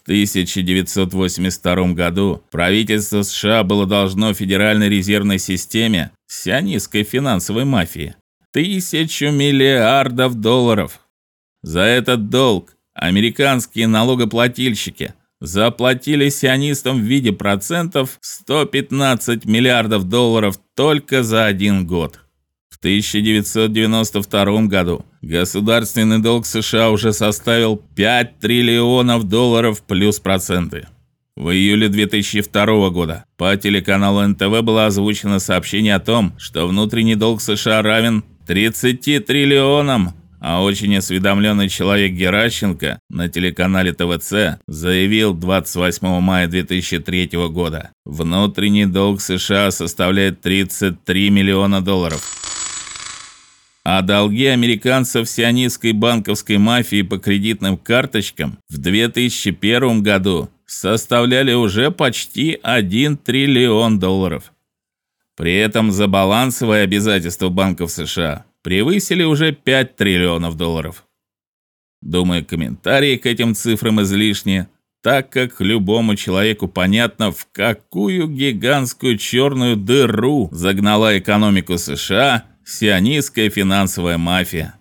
В 1982 году правительство США было должно Федеральной резервной системе сионистской финансовой мафии тысячу миллиардов долларов. За этот долг американские налогоплательщики заплатили сионистам в виде процентов 115 миллиардов долларов только за один год. В 1992 году государственный долг США уже составил 5 триллионов долларов плюс проценты. В июле 2002 года по телеканалу НТВ было озвучено сообщение о том, что внутренний долг США равен 30 триллионам а очень осведомленный человек Геращенко на телеканале ТВЦ заявил 28 мая 2003 года: внутренний долг США составляет 33 миллиона долларов. А долги американцев сионистской банковской мафии по кредитным карточкам в 2001 году составляли уже почти 1 триллион долларов. При этом за балансовые обязательства банков США превысили уже 5 триллионов долларов. Думаю, комментарии к этим цифрам излишни, так как любому человеку понятно, в какую гигантскую черную дыру загнала экономику США сионистская финансовая мафия.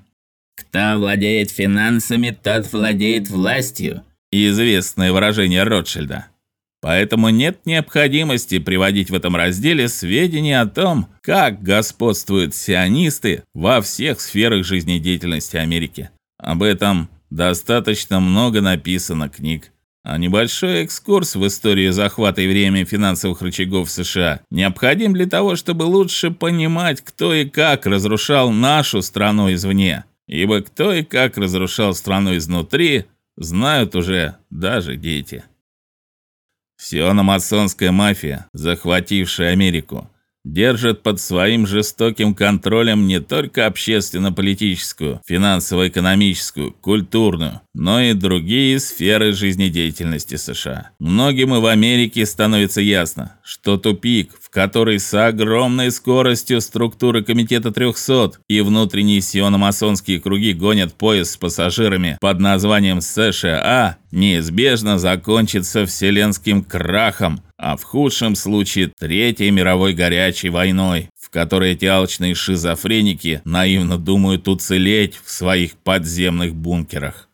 Кто владеет финансами, тот владеет властью. Известное выражение Ротшильда. Поэтому нет необходимости приводить в этом разделе сведения о том, как господствуют сионисты во всех сферах жизнедеятельности Америки. Об этом достаточно много написано книг. А небольшой экскурс в историю захвата и время финансовых рычагов США необходим для того, чтобы лучше понимать, кто и как разрушал нашу страну извне. Ибо кто и как разрушал страну изнутри, знают уже даже дети. Сиономасонская мафия, захватившая Америку, держит под своим жестоким контролем не только общественно-политическую, финансово-экономическую, культурную, но и другие сферы жизнедеятельности США. Многим и в Америке становится ясно, что тупик, в который с огромной скоростью структуры комитета 300 и внутренние сиономасонские круги гонят поезд с пассажирами под названием США, неизбежно закончится вселенским крахом а в худшем случае Третьей мировой горячей войной, в которой эти алчные шизофреники наивно думают уцелеть в своих подземных бункерах.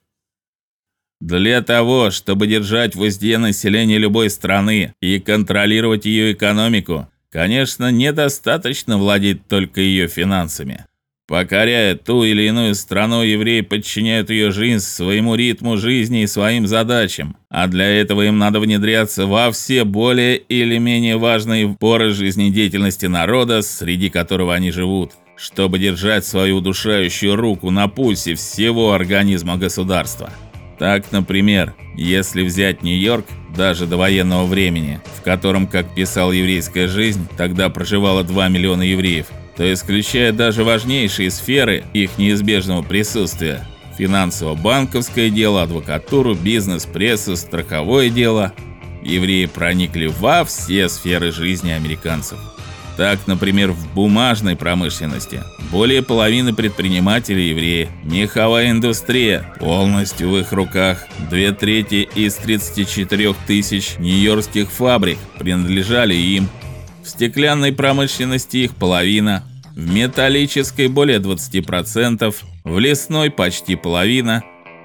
Для того, чтобы держать в узде население любой страны и контролировать ее экономику, конечно, недостаточно владеть только ее финансами. Покоряя ту или иную страну, евреи подчиняют ее жизнь своему ритму жизни и своим задачам, а для этого им надо внедряться во все более или менее важные поры жизнедеятельности народа, среди которого они живут, чтобы держать свою удушающую руку на пульсе всего организма государства. Так, например, если взять Нью-Йорк даже до военного времени, в котором, как писал еврейская жизнь, тогда проживало 2 миллиона евреев, то исключая даже важнейшие сферы их неизбежного присутствия: финансово-банковское дело, адвокатуру, бизнес, прессу, страховое дело, евреи проникли во все сферы жизни американцев. Так, например, в бумажной промышленности более половины предпринимателей евреи. Меховая индустрия полностью в их руках. Две трети из 34 тысяч нью-йоркских фабрик принадлежали им. В стеклянной промышленности их половина, в металлической более 20%, в лесной почти половина.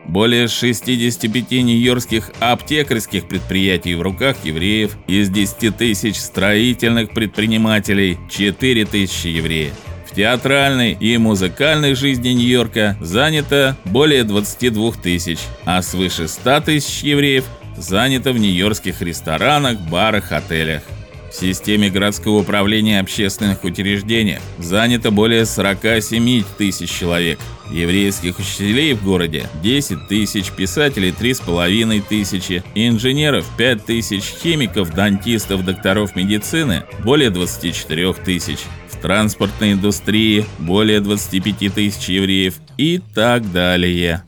Более 65 нью-йоркских аптекарских предприятий в руках евреев, из 10 тысяч строительных предпринимателей 4 тысячи евреев. В театральной и музыкальной жизни Нью-Йорка занято более 22 тысяч, а свыше 100 тысяч евреев занято в нью-йоркских ресторанах, барах, отелях. В системе городского управления общественных учреждений занято более 47 тысяч человек. Еврейских учителей в городе 10 тысяч, писателей 3,5 тысячи, инженеров 5 тысяч, химиков, дантистов, докторов медицины более 24 тысяч. В транспортной индустрии более 25 тысяч евреев и так далее.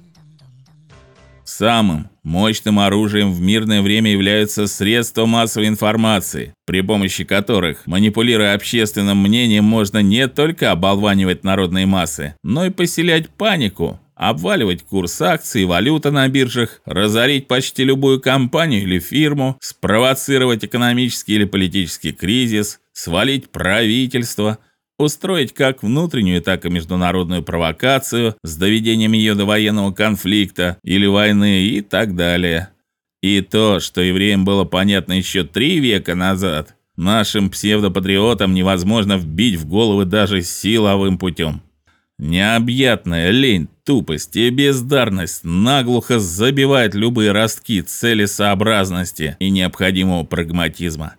Самым мощным оружием в мирное время являются средства массовой информации, при помощи которых, манипулируя общественным мнением, можно не только оболванивать народные массы, но и поселять панику, обваливать курс акций и валюты на биржах, разорить почти любую компанию или фирму, спровоцировать экономический или политический кризис, свалить правительство, устроить как внутреннюю, так и международную провокацию с доведением ее до военного конфликта или войны и так далее. И то, что евреям было понятно еще три века назад, нашим псевдопатриотам невозможно вбить в головы даже силовым путем. Необъятная лень, тупость и бездарность наглухо забивают любые ростки целесообразности и необходимого прагматизма.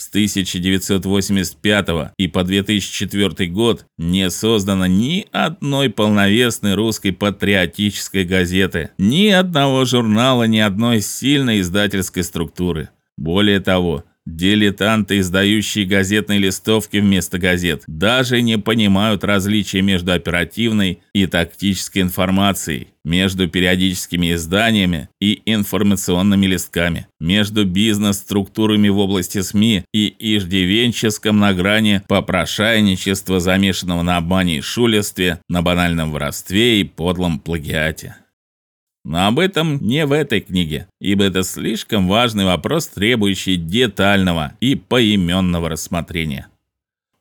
С 1985 и по 2004 год не создано ни одной полновесной русской патриотической газеты, ни одного журнала, ни одной сильной издательской структуры. Более того, Дилетанты, издающие газетные листовки вместо газет, даже не понимают различия между оперативной и тактической информацией, между периодическими изданиями и информационными листками, между бизнес-структурами в области СМИ и иждивенческом на грани попрошайничества, замешанного на обмане и шулерстве, на банальном воровстве и подлом плагиате. Но об этом не в этой книге, ибо это слишком важный вопрос, требующий детального и поименного рассмотрения.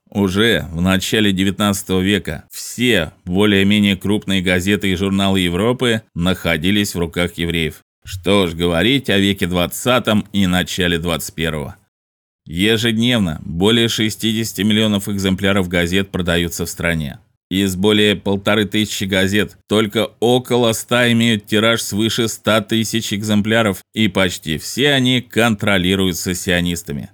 Уже в начале XIX века все более-менее крупные газеты и журналы Европы находились в руках евреев. Что ж говорить о веке 20 и начале 21 Ежедневно более 60 миллионов экземпляров газет продаются в стране. Из более полторы тысячи газет только около ста имеют тираж свыше 100 тысяч экземпляров, и почти все они контролируются сионистами.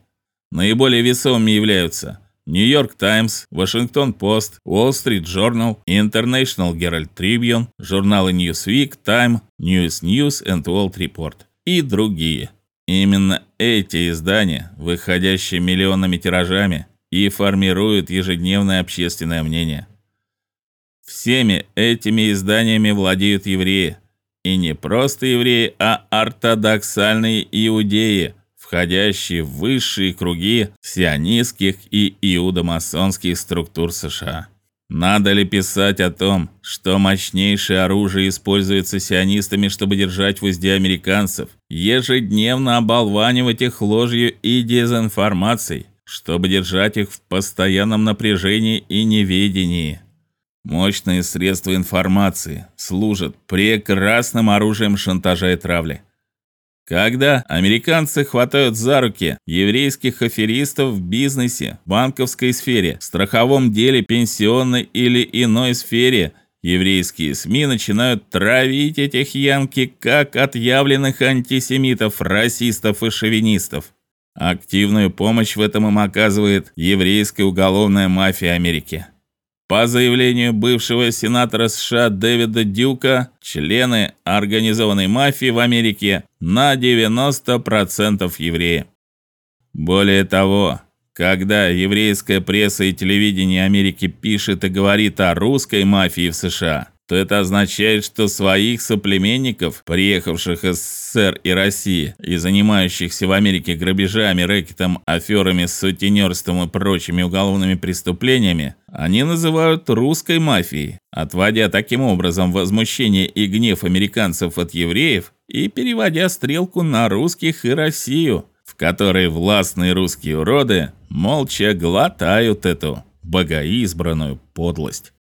Наиболее весомыми являются Нью-Йорк Таймс, Вашингтон Пост, Wall Street Journal, International Herald Tribune, журналы Newsweek, Time, News News and World Report и другие. Именно эти издания, выходящие миллионными тиражами, и формируют ежедневное общественное мнение. Всеми этими изданиями владеют евреи, и не просто евреи, а ортодоксальные иудеи, входящие в высшие круги сионистских и иудомасонских структур США. Надо ли писать о том, что мощнейшее оружие используется сионистами, чтобы держать в узде американцев, ежедневно оболванивать их ложью и дезинформацией, чтобы держать их в постоянном напряжении и неведении? Мощные средства информации служат прекрасным оружием шантажа и травли. Когда американцы хватают за руки еврейских аферистов в бизнесе, банковской сфере, страховом деле, пенсионной или иной сфере, еврейские СМИ начинают травить этих янки как отъявленных антисемитов, расистов и шовинистов. Активную помощь в этом им оказывает еврейская уголовная мафия Америки. По заявлению бывшего сенатора США Дэвида Дюка, члены организованной мафии в Америке на 90% евреи. Более того, когда еврейская пресса и телевидение Америки пишет и говорит о русской мафии в США, то это означает, что своих соплеменников, приехавших из СССР и России и занимающихся в Америке грабежами, рэкетом, аферами, сутенерством и прочими уголовными преступлениями, они называют русской мафией, отводя таким образом возмущение и гнев американцев от евреев и переводя стрелку на русских и Россию, в которой властные русские уроды молча глотают эту богоизбранную подлость.